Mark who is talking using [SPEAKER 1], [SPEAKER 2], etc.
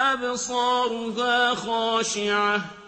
[SPEAKER 1] أَبْصَارُهَا خَاشِعَةٌ.